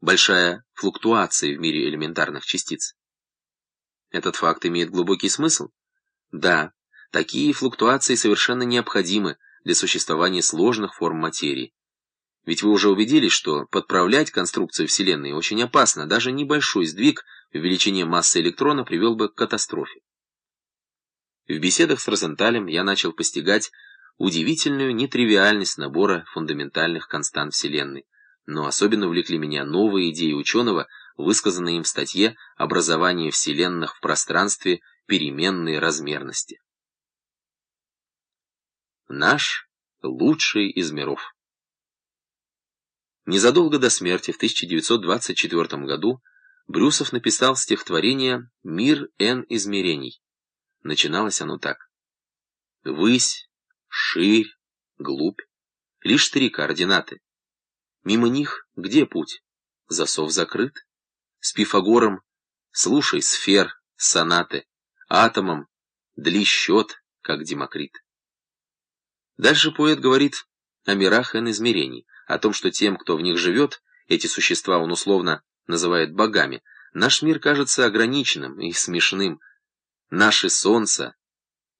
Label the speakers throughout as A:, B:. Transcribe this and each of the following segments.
A: большая флуктуация в мире элементарных частиц. Этот факт имеет глубокий смысл? Да, такие флуктуации совершенно необходимы для существования сложных форм материи. Ведь вы уже убедились, что подправлять конструкцию Вселенной очень опасно, даже небольшой сдвиг в величине массы электрона привел бы к катастрофе. В беседах с Розенталем я начал постигать удивительную нетривиальность набора фундаментальных констант Вселенной, но особенно увлекли меня новые идеи ученого, высказанные им в статье «Образование вселенных в пространстве переменной размерности». Наш лучший из миров. Незадолго до смерти в 1924 году Брюсов написал стихотворение «Мир Н измерений». Начиналось оно так. «Высь, ширь, глубь, лишь три координаты. Мимо них где путь? Засов закрыт. С Пифагором слушай сфер, сонаты, атомом дли счет, как Демокрит. Дальше поэт говорит о мирах и измерений, о том, что тем, кто в них живет, эти существа он условно называет богами, наш мир кажется ограниченным и смешным. Наши солнца,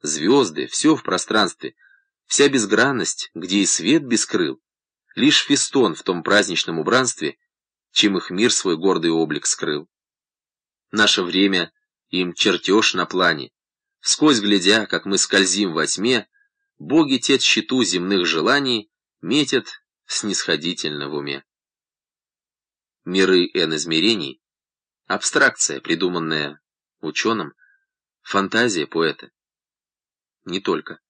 A: звезды, все в пространстве, вся безгранность, где и свет без крыл, Лишь фистон в том праздничном убранстве, чем их мир свой гордый облик скрыл. Наше время им чертеж на плане. Вскось глядя, как мы скользим во тьме, боги тет щиту земных желаний метят снисходительно в уме. Миры N измерений — абстракция, придуманная ученым, фантазия поэта. Не только.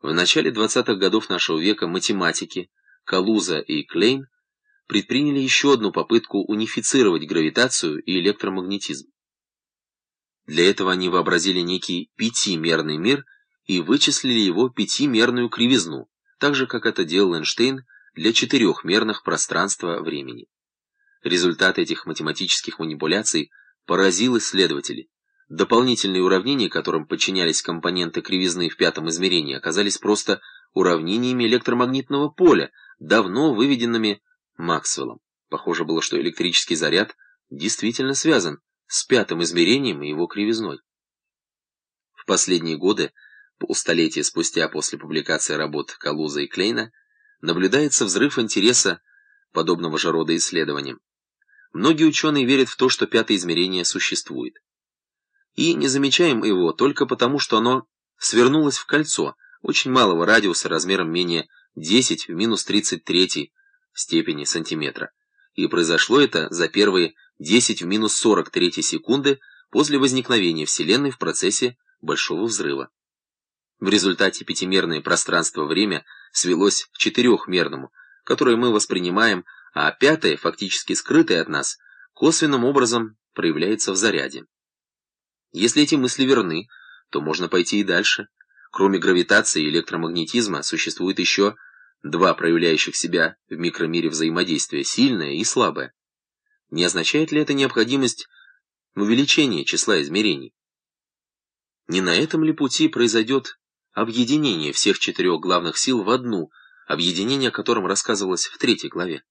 A: В начале 20-х годов нашего века математики — Калуза и Клейн предприняли еще одну попытку унифицировать гравитацию и электромагнетизм. Для этого они вообразили некий пятимерный мир и вычислили его пятимерную кривизну, так же, как это делал Эйнштейн для четырехмерных пространства-времени. Результат этих математических манипуляций поразил исследователей. Дополнительные уравнения, которым подчинялись компоненты кривизны в пятом измерении, оказались просто уравнениями электромагнитного поля, давно выведенными Максвеллом. Похоже было, что электрический заряд действительно связан с пятым измерением и его кривизной. В последние годы, полстолетия спустя после публикации работ Калуза и Клейна, наблюдается взрыв интереса подобного же рода исследованиям. Многие ученые верят в то, что пятое измерение существует. И не замечаем его только потому, что оно свернулось в кольцо, очень малого радиуса размером менее 10 в минус 33 степени сантиметра. И произошло это за первые 10 в минус 43 секунды после возникновения Вселенной в процессе Большого Взрыва. В результате пятимерное пространство-время свелось к четырехмерному, которое мы воспринимаем, а пятое, фактически скрытое от нас, косвенным образом проявляется в заряде. Если эти мысли верны, то можно пойти и дальше. Кроме гравитации и электромагнетизма существует еще два проявляющих себя в микромире взаимодействия, сильное и слабое. Не означает ли это необходимость увеличения числа измерений? Не на этом ли пути произойдет объединение всех четырех главных сил в одну, объединение о котором рассказывалось в третьей главе?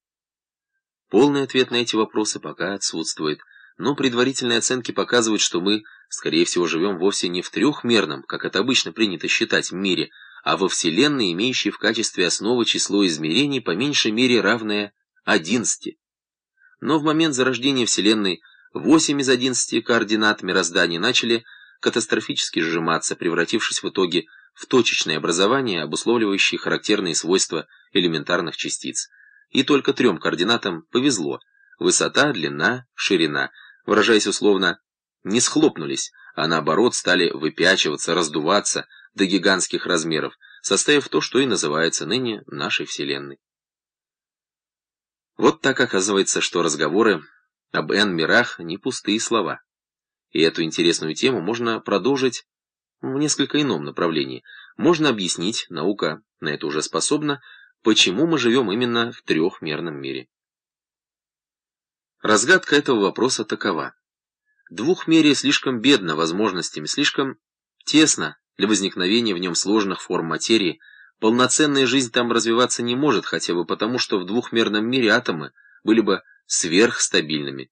A: Полный ответ на эти вопросы пока отсутствует, но предварительные оценки показывают, что мы, скорее всего, живем вовсе не в трехмерном, как это обычно принято считать, мире, а во Вселенной, имеющей в качестве основы число измерений по меньшей мере равное 11. Но в момент зарождения Вселенной 8 из 11 координат мироздания начали катастрофически сжиматься, превратившись в итоге в точечное образование, обусловливающее характерные свойства элементарных частиц. И только трем координатам повезло – высота, длина, ширина – выражаясь условно, не схлопнулись, а наоборот стали выпячиваться, раздуваться до гигантских размеров, составив то, что и называется ныне нашей Вселенной. Вот так оказывается, что разговоры об Н-мирах не пустые слова. И эту интересную тему можно продолжить в несколько ином направлении. Можно объяснить, наука на это уже способна, почему мы живем именно в трехмерном мире. Разгадка этого вопроса такова. Двухмерие слишком бедно возможностями, слишком тесно для возникновения в нем сложных форм материи, полноценная жизнь там развиваться не может, хотя бы потому, что в двухмерном мире атомы были бы сверхстабильными,